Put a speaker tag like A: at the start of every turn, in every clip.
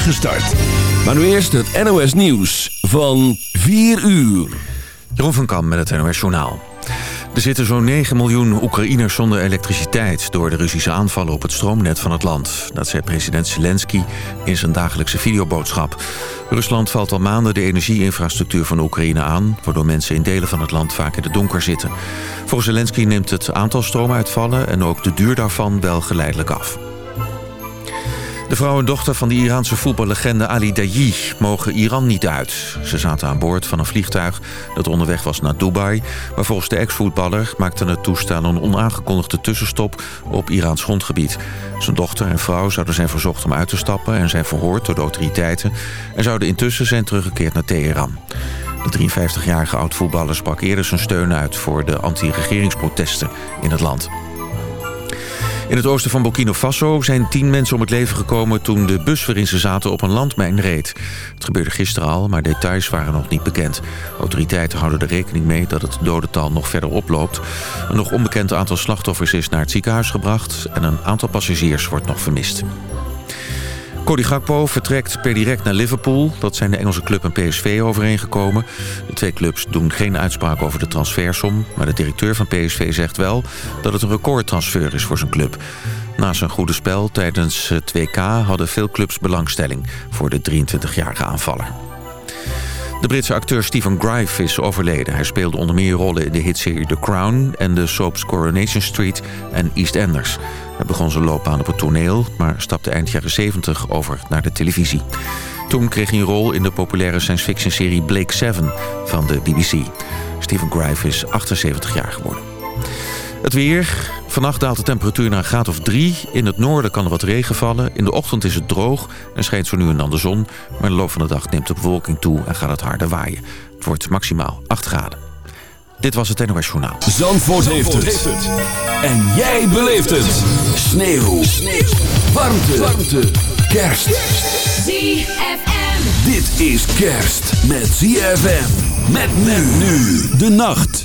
A: start. Maar nu eerst het NOS Nieuws van 4 uur.
B: Jeroen van Kam met het NOS Journaal. Er zitten zo'n 9 miljoen Oekraïners zonder elektriciteit... door de Russische aanvallen op het stroomnet van het land. Dat zei president Zelensky in zijn dagelijkse videoboodschap. Rusland valt al maanden de energieinfrastructuur van Oekraïne aan... waardoor mensen in delen van het land vaak in het donker zitten. Volgens Zelensky neemt het aantal stroomuitvallen... en ook de duur daarvan wel geleidelijk af. De vrouw en dochter van de Iraanse voetballegende Ali Dayi mogen Iran niet uit. Ze zaten aan boord van een vliegtuig dat onderweg was naar Dubai. Maar volgens de ex-voetballer maakte het toestel een onaangekondigde tussenstop op Iraans grondgebied. Zijn dochter en vrouw zouden zijn verzocht om uit te stappen en zijn verhoord door de autoriteiten. En zouden intussen zijn teruggekeerd naar Teheran. De 53-jarige oud-voetballer sprak eerder zijn steun uit voor de anti-regeringsprotesten in het land. In het oosten van Burkina Faso zijn tien mensen om het leven gekomen... toen de bus waarin ze zaten op een landmijn reed. Het gebeurde gisteren al, maar details waren nog niet bekend. Autoriteiten houden er rekening mee dat het dodental nog verder oploopt. Een nog onbekend aantal slachtoffers is naar het ziekenhuis gebracht... en een aantal passagiers wordt nog vermist. Cody Gakpo vertrekt per direct naar Liverpool. Dat zijn de Engelse club en PSV overeengekomen. De twee clubs doen geen uitspraak over de transfersom... maar de directeur van PSV zegt wel dat het een recordtransfer is voor zijn club. Na zijn goede spel tijdens het WK hadden veel clubs belangstelling... voor de 23-jarige aanvaller. De Britse acteur Stephen Grive is overleden. Hij speelde onder meer rollen in de hitserie The Crown... en de soaps Coronation Street en EastEnders. Hij begon zijn loopbaan op het toneel... maar stapte eind jaren 70 over naar de televisie. Toen kreeg hij een rol in de populaire science fiction serie Blake Seven van de BBC. Stephen Grive is 78 jaar geworden. Het weer. Vannacht daalt de temperatuur naar een graad of 3. In het noorden kan er wat regen vallen. In de ochtend is het droog en schijnt zo nu en dan de zon. Maar in de loop van de dag neemt de bewolking toe en gaat het harder waaien. Het wordt maximaal 8 graden. Dit was het NOS Journaal.
A: Zandvoort, heeft, het. En jij beleeft het. Sneeuw. Sneeuw. Warmte. Warmte. Kerst.
C: ZFM.
A: Dit is kerst met ZFM. Met men nu de nacht.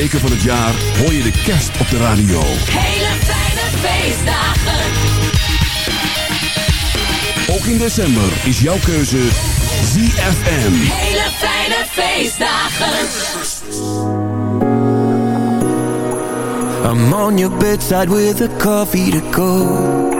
A: weken van het jaar hoor je de kerst op de radio.
C: Hele fijne feestdagen.
A: Ook in december is jouw keuze ZFM.
C: Hele fijne feestdagen.
D: I'm on your bedside with a coffee to go.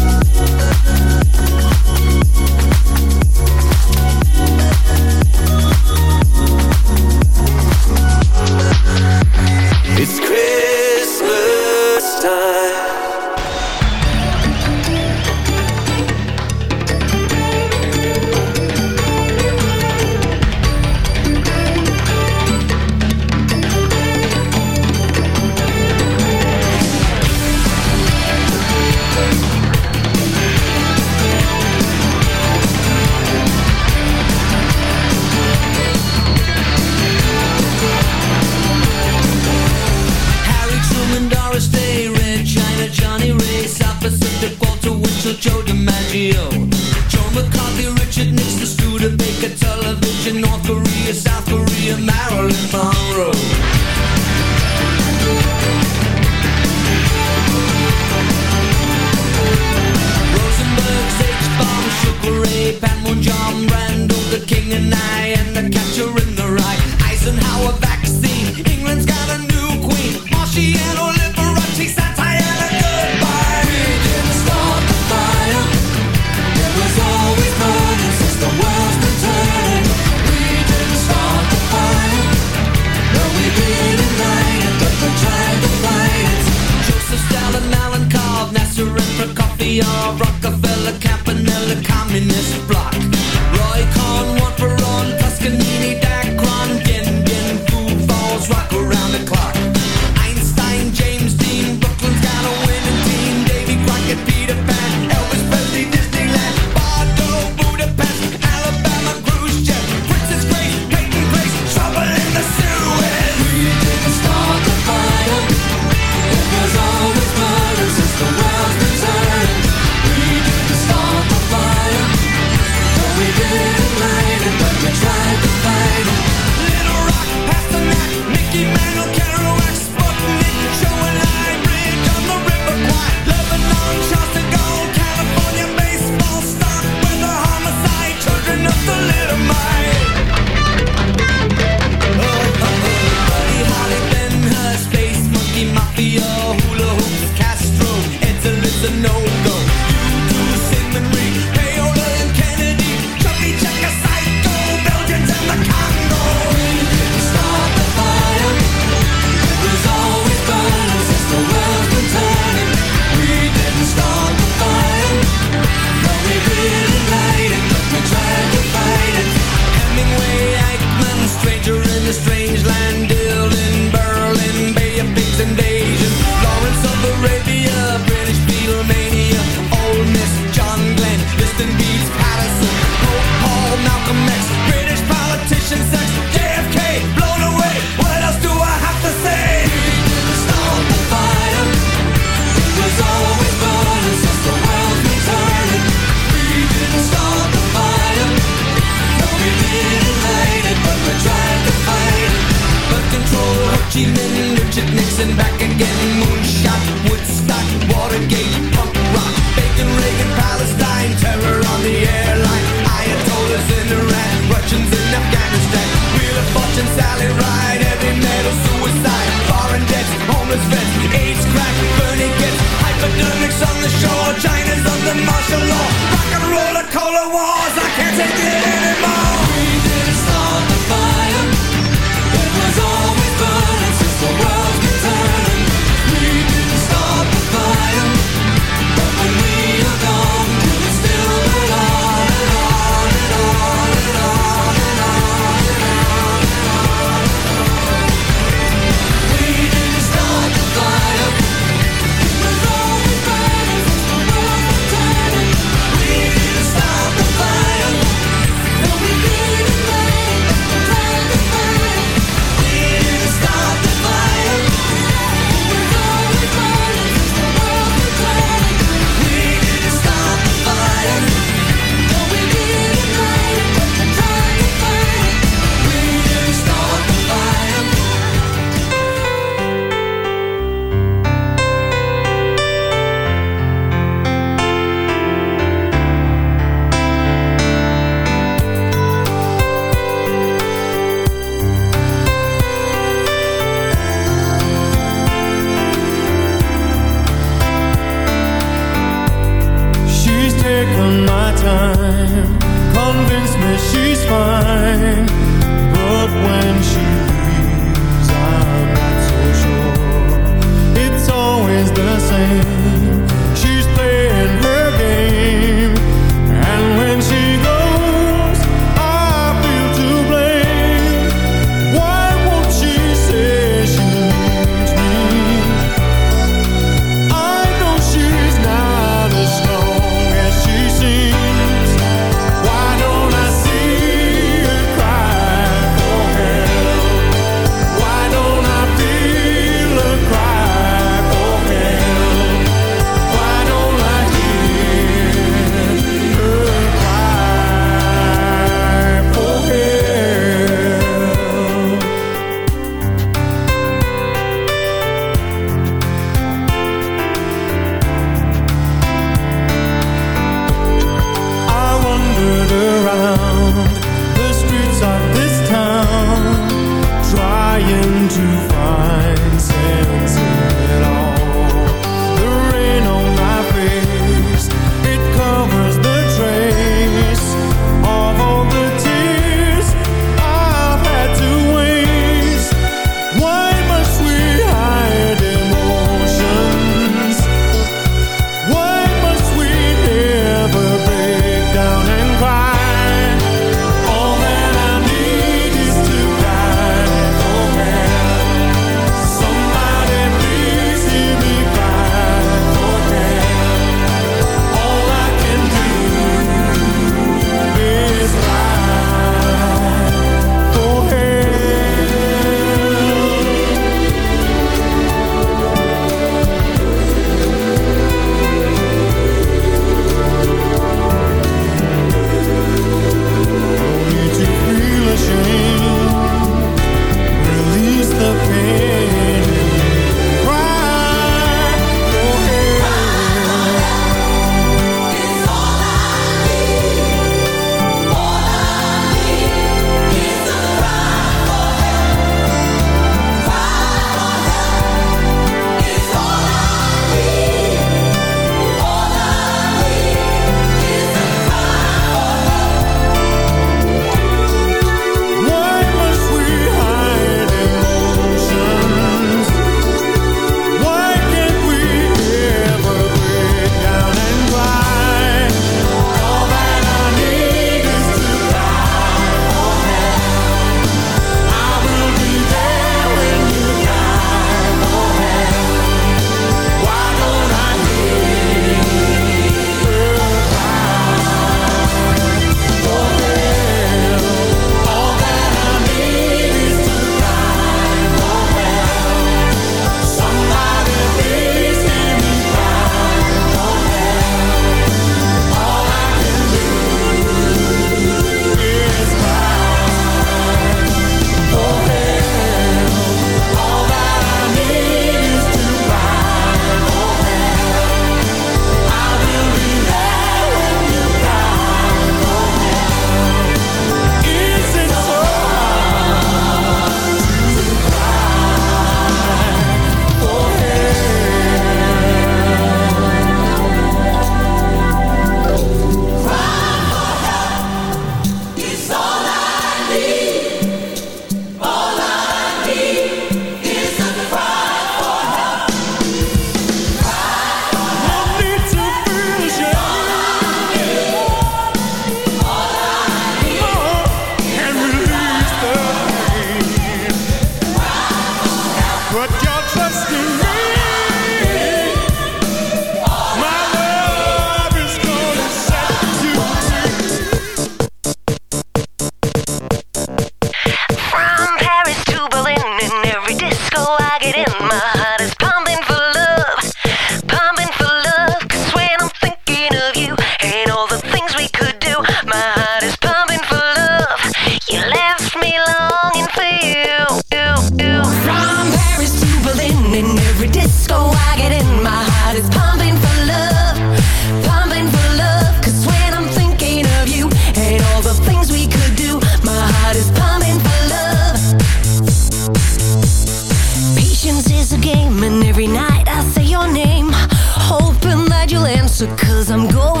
E: I'm going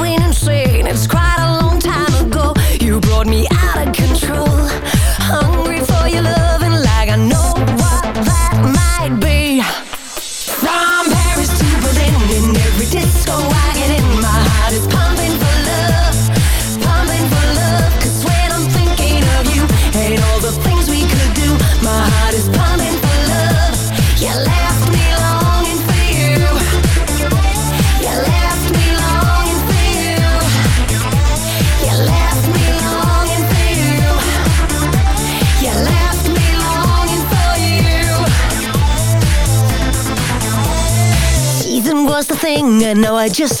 E: I just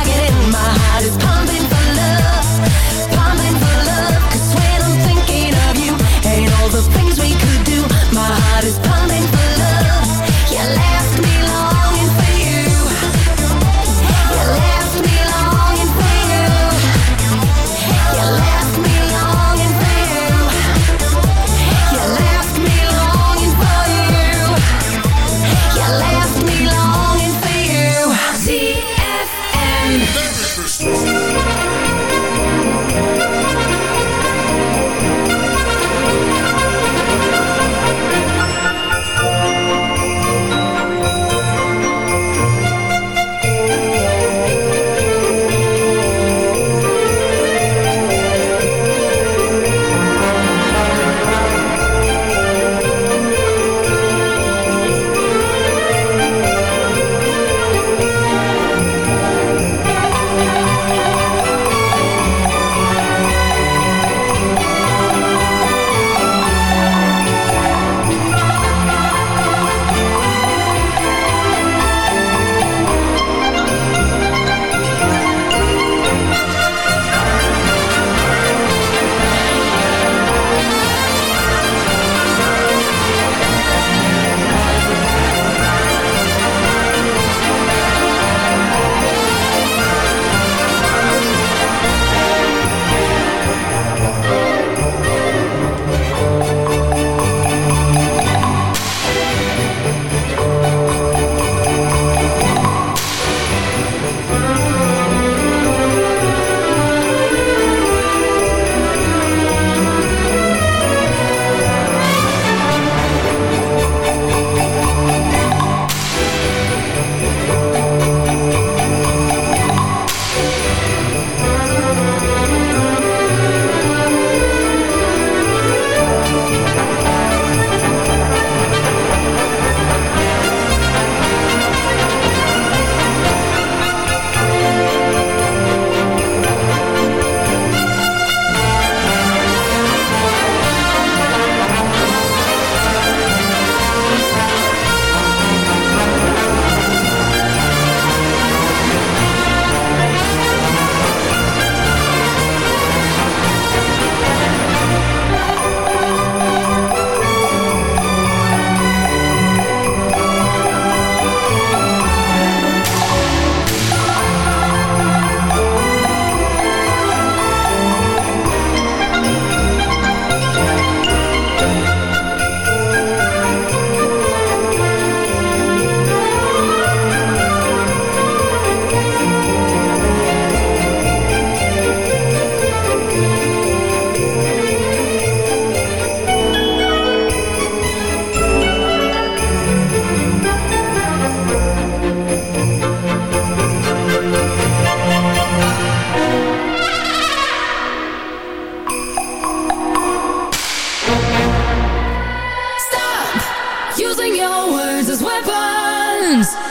F: happens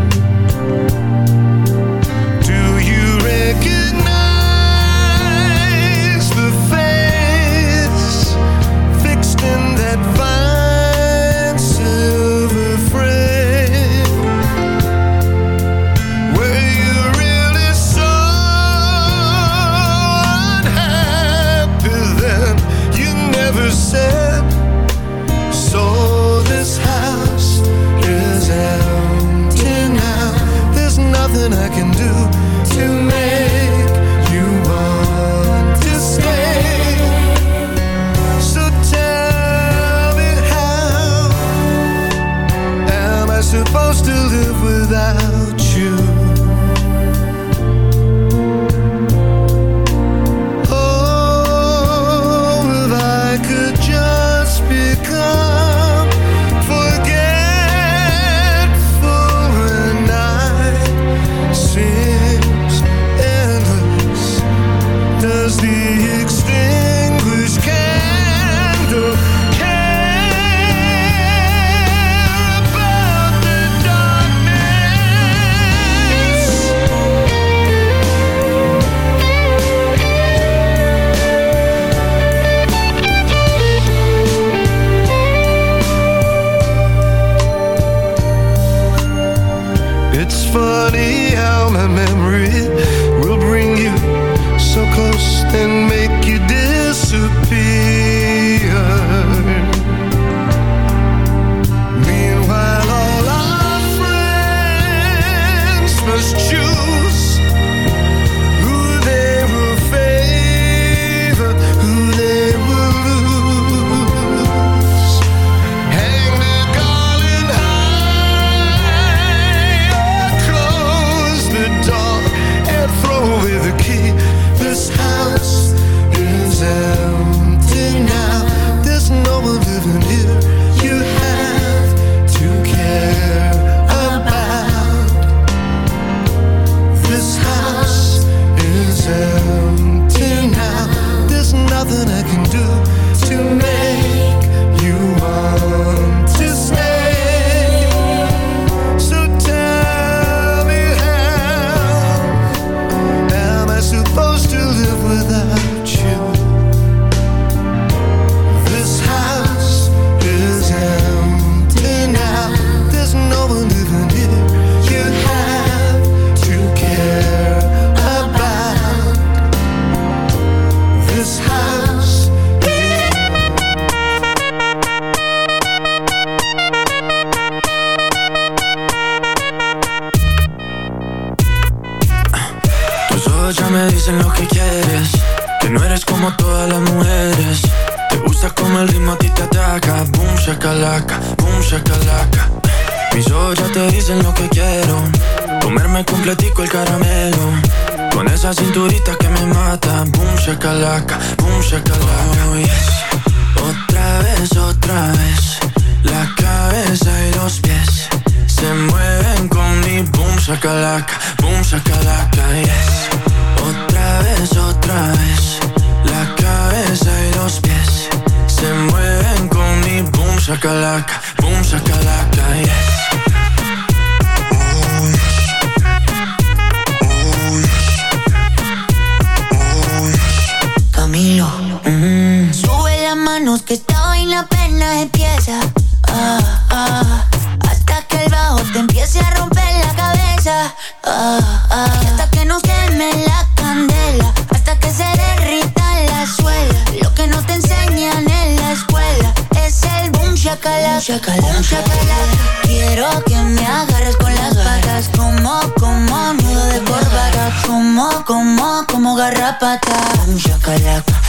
G: Hasta que no queme la candela, hasta que se derrita la suela. Lo que no te enseñan en la escuela es el boom shakalaka, boom shakalaka. Boom. Quiero que me agarres con las patas, como, como nudo de corbata, como, como, como garrapata. Boom.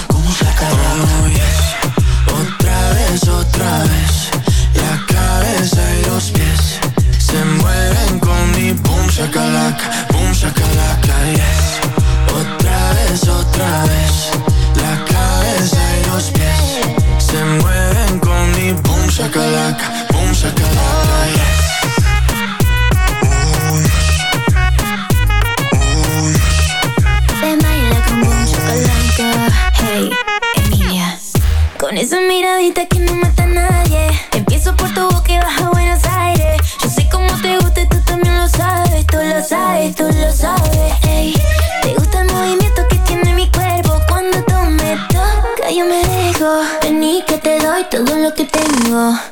G: 嗯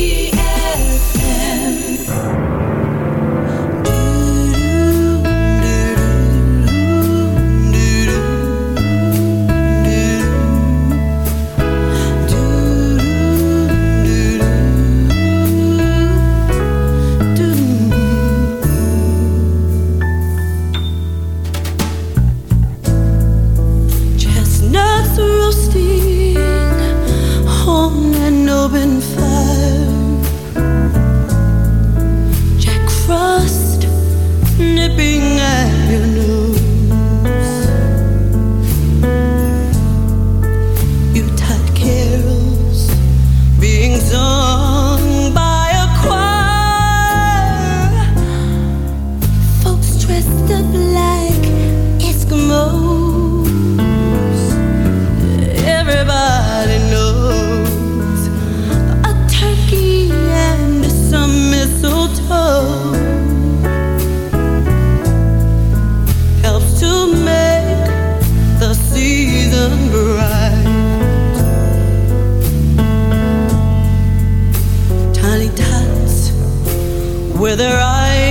G: where their eyes.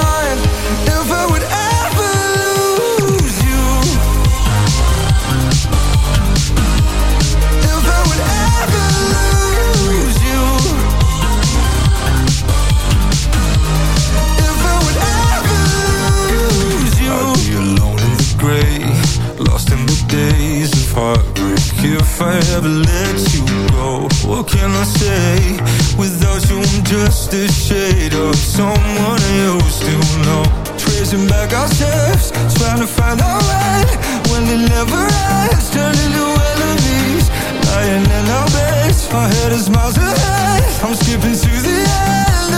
H: I ever let you go. What can I say? Without you, I'm just a shade of someone used to know. Tracing back our steps, trying to find our way. When it never ends, turn into enemies. Lying in our beds, our head is miles ahead. I'm skipping to the end.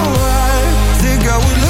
H: Oh, I think I would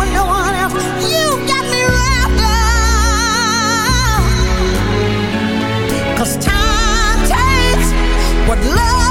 I: what love